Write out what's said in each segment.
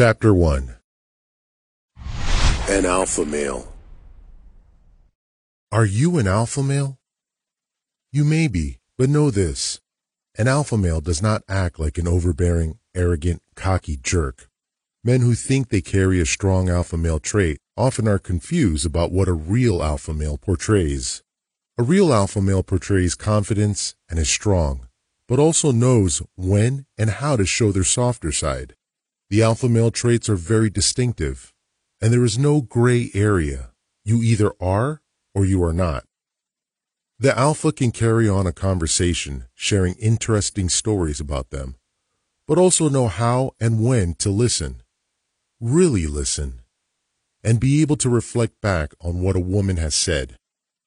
Chapter 1 An Alpha Male Are you an alpha male? You may be, but know this. An alpha male does not act like an overbearing, arrogant, cocky jerk. Men who think they carry a strong alpha male trait often are confused about what a real alpha male portrays. A real alpha male portrays confidence and is strong, but also knows when and how to show their softer side. The alpha male traits are very distinctive, and there is no gray area. You either are or you are not. The alpha can carry on a conversation, sharing interesting stories about them, but also know how and when to listen. Really listen. And be able to reflect back on what a woman has said.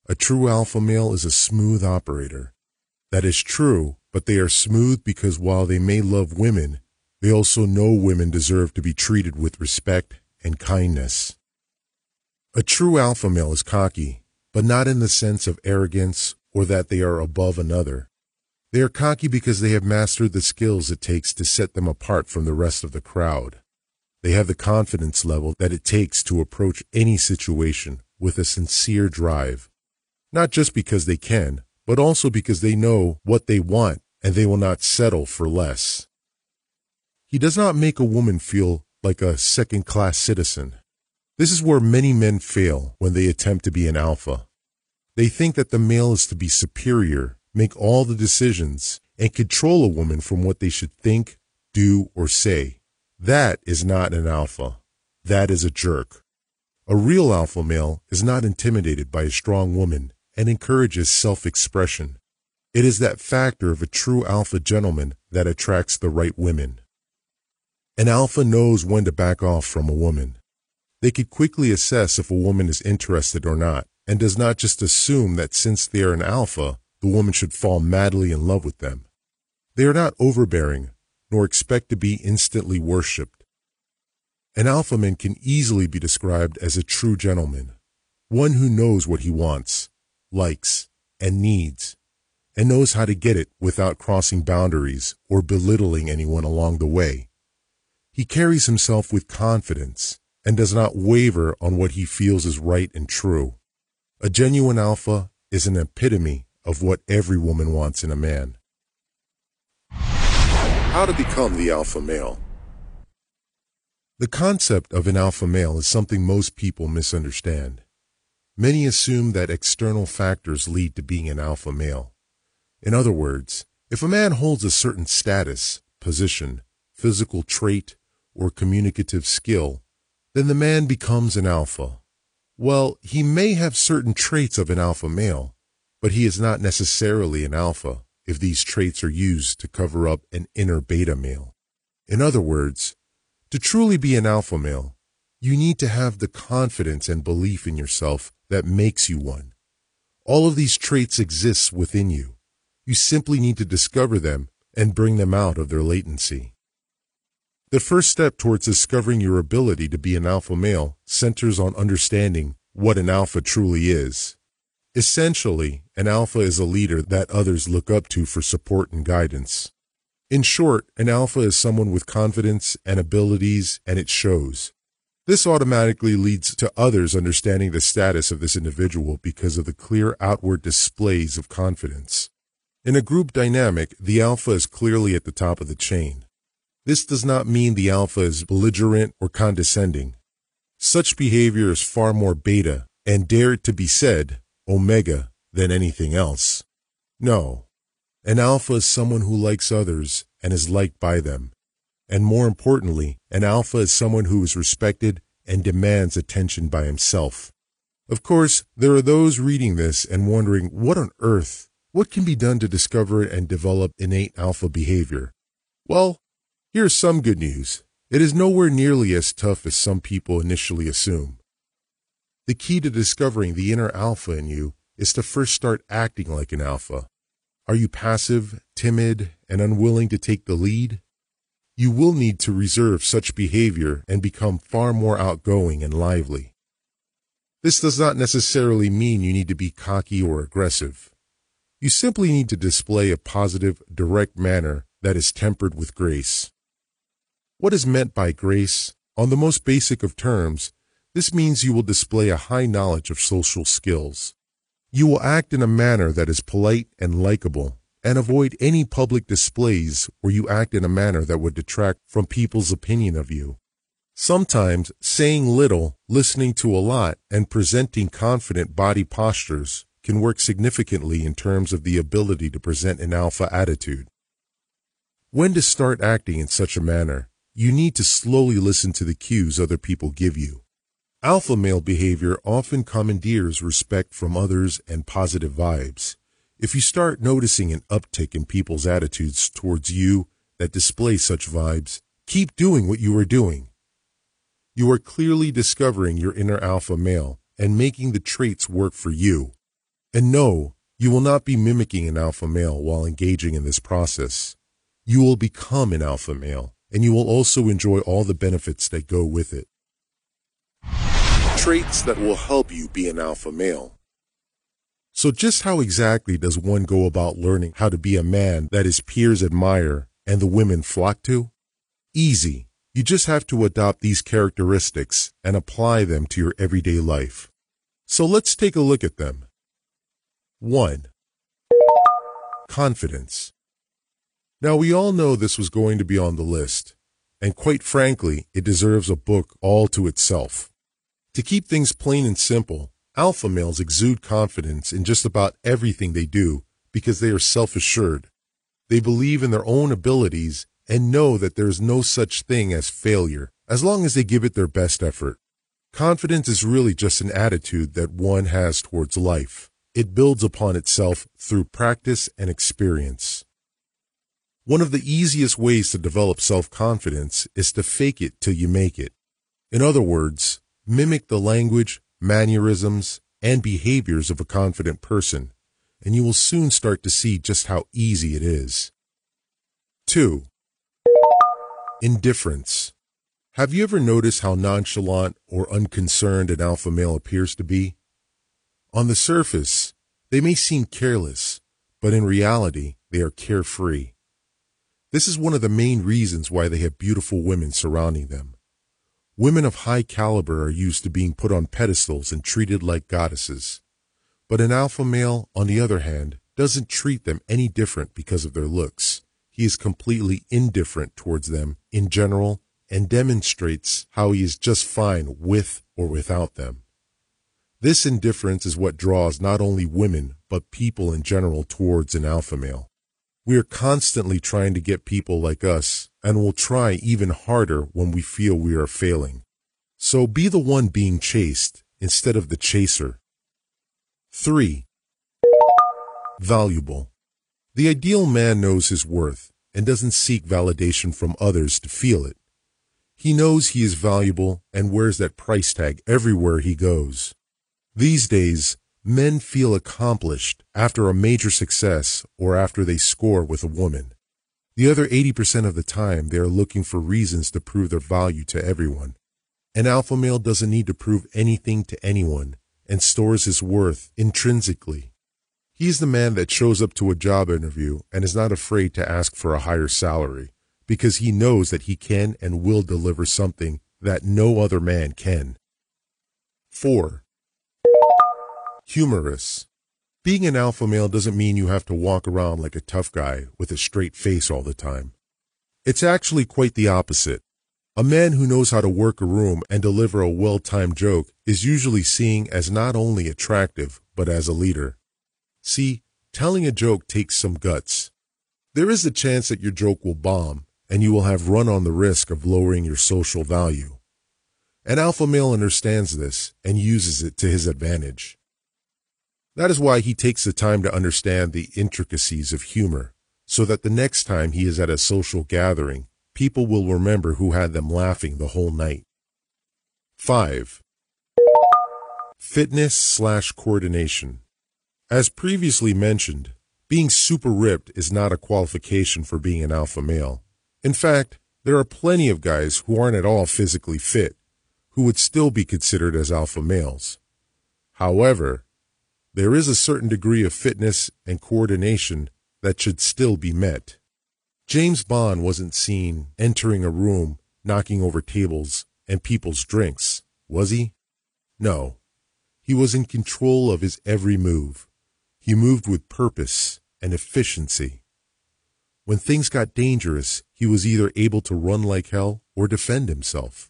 A true alpha male is a smooth operator. That is true, but they are smooth because while they may love women, they also know women deserve to be treated with respect and kindness. A true alpha male is cocky, but not in the sense of arrogance or that they are above another. They are cocky because they have mastered the skills it takes to set them apart from the rest of the crowd. They have the confidence level that it takes to approach any situation with a sincere drive not just because they can, but also because they know what they want and they will not settle for less. He does not make a woman feel like a second class citizen. This is where many men fail when they attempt to be an alpha. They think that the male is to be superior, make all the decisions, and control a woman from what they should think, do, or say. That is not an alpha. That is a jerk. A real alpha male is not intimidated by a strong woman and encourages self-expression. It is that factor of a true alpha gentleman that attracts the right women. An alpha knows when to back off from a woman. They could quickly assess if a woman is interested or not, and does not just assume that since they are an alpha, the woman should fall madly in love with them. They are not overbearing, nor expect to be instantly worshipped. An alpha man can easily be described as a true gentleman, one who knows what he wants, likes, and needs, and knows how to get it without crossing boundaries or belittling anyone along the way. He carries himself with confidence and does not waver on what he feels is right and true. A genuine alpha is an epitome of what every woman wants in a man. How to become the alpha male. The concept of an alpha male is something most people misunderstand. Many assume that external factors lead to being an alpha male. In other words, if a man holds a certain status, position, physical trait, or communicative skill, then the man becomes an alpha. Well, he may have certain traits of an alpha male, but he is not necessarily an alpha if these traits are used to cover up an inner beta male. In other words, to truly be an alpha male, you need to have the confidence and belief in yourself that makes you one. All of these traits exist within you. You simply need to discover them and bring them out of their latency. The first step towards discovering your ability to be an alpha male centers on understanding what an alpha truly is. Essentially, an alpha is a leader that others look up to for support and guidance. In short, an alpha is someone with confidence and abilities and it shows. This automatically leads to others understanding the status of this individual because of the clear outward displays of confidence. In a group dynamic, the alpha is clearly at the top of the chain. This does not mean the alpha is belligerent or condescending. Such behavior is far more beta and dare it to be said, omega, than anything else. No, an alpha is someone who likes others and is liked by them. And more importantly, an alpha is someone who is respected and demands attention by himself. Of course, there are those reading this and wondering what on earth, what can be done to discover and develop innate alpha behavior? Well, here's some good news. It is nowhere nearly as tough as some people initially assume. The key to discovering the inner alpha in you is to first start acting like an alpha. Are you passive, timid, and unwilling to take the lead? you will need to reserve such behavior and become far more outgoing and lively. This does not necessarily mean you need to be cocky or aggressive. You simply need to display a positive, direct manner that is tempered with grace. What is meant by grace On the most basic of terms, this means you will display a high knowledge of social skills. You will act in a manner that is polite and likable, and avoid any public displays where you act in a manner that would detract from people's opinion of you. Sometimes saying little, listening to a lot, and presenting confident body postures can work significantly in terms of the ability to present an alpha attitude. When to start acting in such a manner, you need to slowly listen to the cues other people give you. Alpha male behavior often commandeers respect from others and positive vibes. If you start noticing an uptick in people's attitudes towards you that display such vibes, keep doing what you are doing. You are clearly discovering your inner alpha male and making the traits work for you. And no, you will not be mimicking an alpha male while engaging in this process. You will become an alpha male, and you will also enjoy all the benefits that go with it traits that will help you be an alpha male. So just how exactly does one go about learning how to be a man that his peers admire and the women flock to? Easy. You just have to adopt these characteristics and apply them to your everyday life. So let's take a look at them. 1. Confidence. Now we all know this was going to be on the list, and quite frankly, it deserves a book all to itself. To keep things plain and simple, alpha males exude confidence in just about everything they do because they are self-assured. They believe in their own abilities and know that there is no such thing as failure as long as they give it their best effort. Confidence is really just an attitude that one has towards life. It builds upon itself through practice and experience. One of the easiest ways to develop self-confidence is to fake it till you make it. In other words, Mimic the language, mannerisms, and behaviors of a confident person, and you will soon start to see just how easy it is. 2. Indifference. Have you ever noticed how nonchalant or unconcerned an alpha male appears to be? On the surface, they may seem careless, but in reality, they are carefree. This is one of the main reasons why they have beautiful women surrounding them. Women of high caliber are used to being put on pedestals and treated like goddesses. But an alpha male, on the other hand, doesn't treat them any different because of their looks. He is completely indifferent towards them in general and demonstrates how he is just fine with or without them. This indifference is what draws not only women, but people in general towards an alpha male. We are constantly trying to get people like us and will try even harder when we feel we are failing. So be the one being chased instead of the chaser. 3. Valuable. The ideal man knows his worth and doesn't seek validation from others to feel it. He knows he is valuable and wears that price tag everywhere he goes. These days, men feel accomplished after a major success or after they score with a woman. The other 80% of the time, they are looking for reasons to prove their value to everyone. An alpha male doesn't need to prove anything to anyone and stores his worth intrinsically. He is the man that shows up to a job interview and is not afraid to ask for a higher salary because he knows that he can and will deliver something that no other man can. 4. Humorous. Being an alpha male doesn't mean you have to walk around like a tough guy with a straight face all the time. It's actually quite the opposite. A man who knows how to work a room and deliver a well-timed joke is usually seen as not only attractive, but as a leader. See, telling a joke takes some guts. There is a chance that your joke will bomb, and you will have run on the risk of lowering your social value. An alpha male understands this and uses it to his advantage. That is why he takes the time to understand the intricacies of humor, so that the next time he is at a social gathering, people will remember who had them laughing the whole night. 5. Fitness slash coordination. As previously mentioned, being super ripped is not a qualification for being an alpha male. In fact, there are plenty of guys who aren't at all physically fit, who would still be considered as alpha males. However, there is a certain degree of fitness and coordination that should still be met. James Bond wasn't seen entering a room, knocking over tables, and people's drinks, was he? No. He was in control of his every move. He moved with purpose and efficiency. When things got dangerous, he was either able to run like hell or defend himself.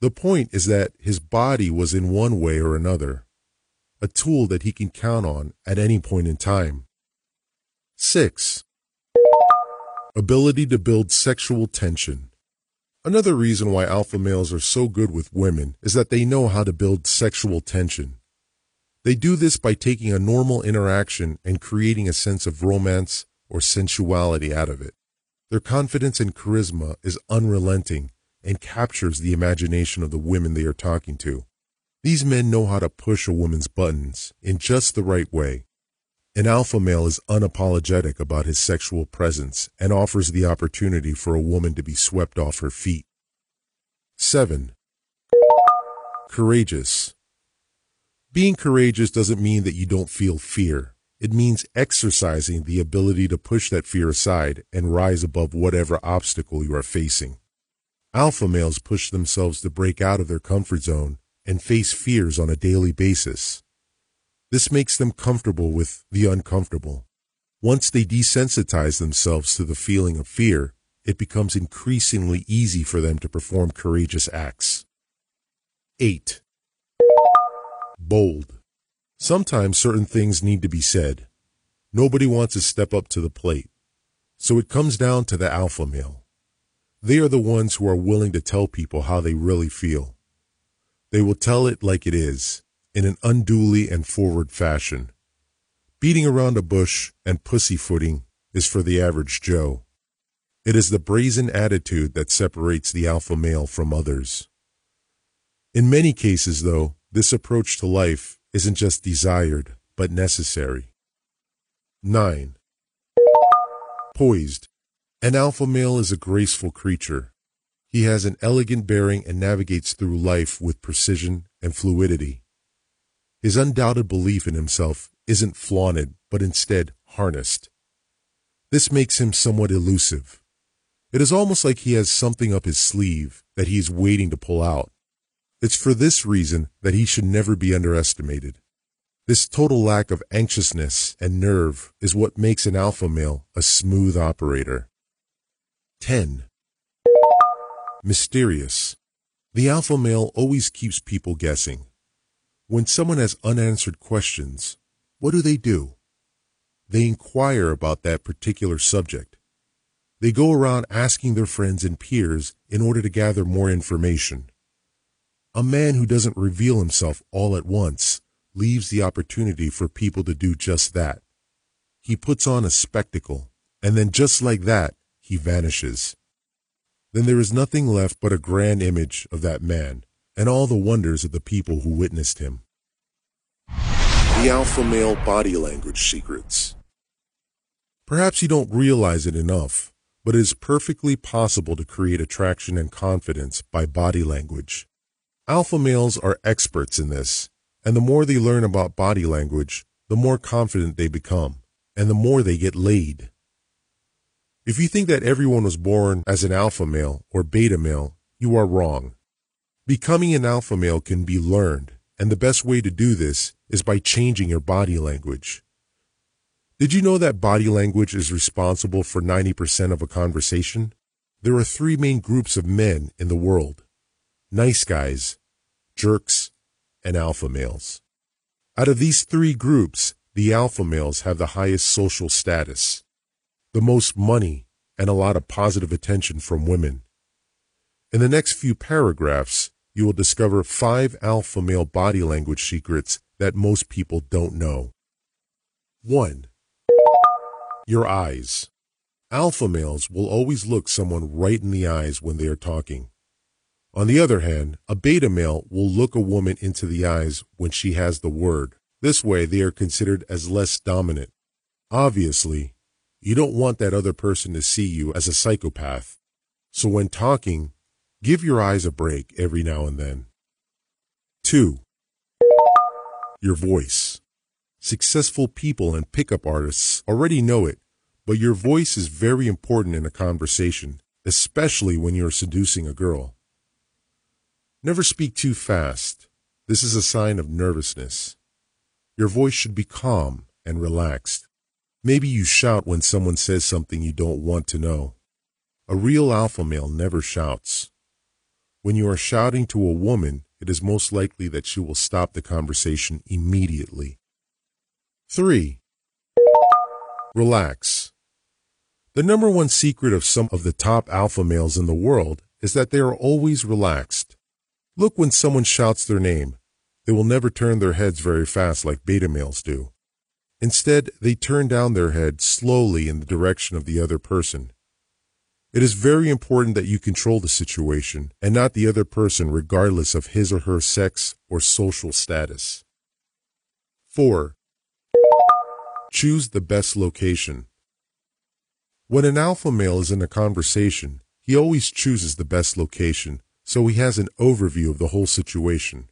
The point is that his body was in one way or another, a tool that he can count on at any point in time. 6. Ability to build sexual tension. Another reason why alpha males are so good with women is that they know how to build sexual tension. They do this by taking a normal interaction and creating a sense of romance or sensuality out of it. Their confidence and charisma is unrelenting and captures the imagination of the women they are talking to. These men know how to push a woman's buttons in just the right way. An alpha male is unapologetic about his sexual presence and offers the opportunity for a woman to be swept off her feet. 7. Courageous. Being courageous doesn't mean that you don't feel fear. It means exercising the ability to push that fear aside and rise above whatever obstacle you are facing. Alpha males push themselves to break out of their comfort zone and face fears on a daily basis. This makes them comfortable with the uncomfortable. Once they desensitize themselves to the feeling of fear, it becomes increasingly easy for them to perform courageous acts. 8. Bold. Sometimes certain things need to be said. Nobody wants to step up to the plate. So it comes down to the alpha male. They are the ones who are willing to tell people how they really feel. They will tell it like it is, in an unduly and forward fashion. Beating around a bush and pussyfooting is for the average Joe. It is the brazen attitude that separates the alpha male from others. In many cases, though, this approach to life isn't just desired, but necessary. 9. Poised. An alpha male is a graceful creature. He has an elegant bearing and navigates through life with precision and fluidity. His undoubted belief in himself isn't flaunted, but instead harnessed. This makes him somewhat elusive. It is almost like he has something up his sleeve that he is waiting to pull out. It's for this reason that he should never be underestimated. This total lack of anxiousness and nerve is what makes an alpha male a smooth operator. 10. Mysterious. The alpha male always keeps people guessing. When someone has unanswered questions, what do they do? They inquire about that particular subject. They go around asking their friends and peers in order to gather more information. A man who doesn't reveal himself all at once leaves the opportunity for people to do just that. He puts on a spectacle, and then just like that, he vanishes. Then there is nothing left but a grand image of that man and all the wonders of the people who witnessed him. The Alpha Male Body Language Secrets Perhaps you don't realize it enough, but it is perfectly possible to create attraction and confidence by body language. Alpha males are experts in this, and the more they learn about body language, the more confident they become, and the more they get laid. If you think that everyone was born as an alpha male or beta male, you are wrong. Becoming an alpha male can be learned, and the best way to do this is by changing your body language. Did you know that body language is responsible for 90% of a conversation? There are three main groups of men in the world. Nice guys, jerks, and alpha males. Out of these three groups, the alpha males have the highest social status, the most money, and a lot of positive attention from women. In the next few paragraphs, you will discover five alpha male body language secrets that most people don't know. 1. Your eyes. Alpha males will always look someone right in the eyes when they are talking. On the other hand, a beta male will look a woman into the eyes when she has the word. This way, they are considered as less dominant. Obviously, you don't want that other person to see you as a psychopath. So when talking, give your eyes a break every now and then. 2. Your voice. Successful people and pickup artists already know it, but your voice is very important in a conversation, especially when you're seducing a girl. Never speak too fast. This is a sign of nervousness. Your voice should be calm and relaxed. Maybe you shout when someone says something you don't want to know. A real alpha male never shouts. When you are shouting to a woman, it is most likely that she will stop the conversation immediately. 3. Relax. The number one secret of some of the top alpha males in the world is that they are always relaxed. Look when someone shouts their name. They will never turn their heads very fast like beta males do. Instead, they turn down their head slowly in the direction of the other person. It is very important that you control the situation and not the other person regardless of his or her sex or social status. 4. Choose the best location. When an alpha male is in a conversation, he always chooses the best location so he has an overview of the whole situation.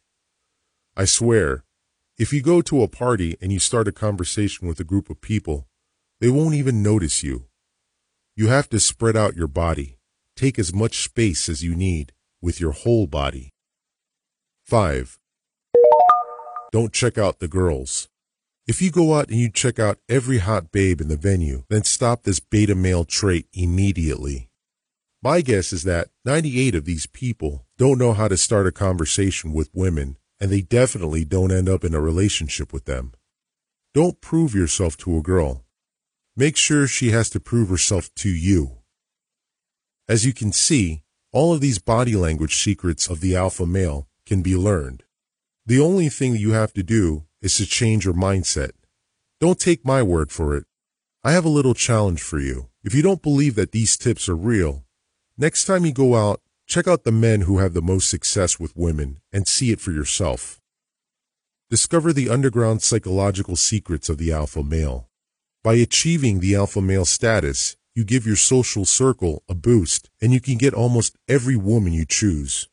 I swear, if you go to a party and you start a conversation with a group of people, they won't even notice you. You have to spread out your body. Take as much space as you need with your whole body. 5. Don't check out the girls. If you go out and you check out every hot babe in the venue, then stop this beta male trait immediately. My guess is that 98 of these people don't know how to start a conversation with women, and they definitely don't end up in a relationship with them. Don't prove yourself to a girl. Make sure she has to prove herself to you. As you can see, all of these body language secrets of the alpha male can be learned. The only thing you have to do is to change your mindset. Don't take my word for it. I have a little challenge for you. If you don't believe that these tips are real, next time you go out, check out the men who have the most success with women and see it for yourself. Discover the underground psychological secrets of the alpha male. By achieving the alpha male status, you give your social circle a boost and you can get almost every woman you choose.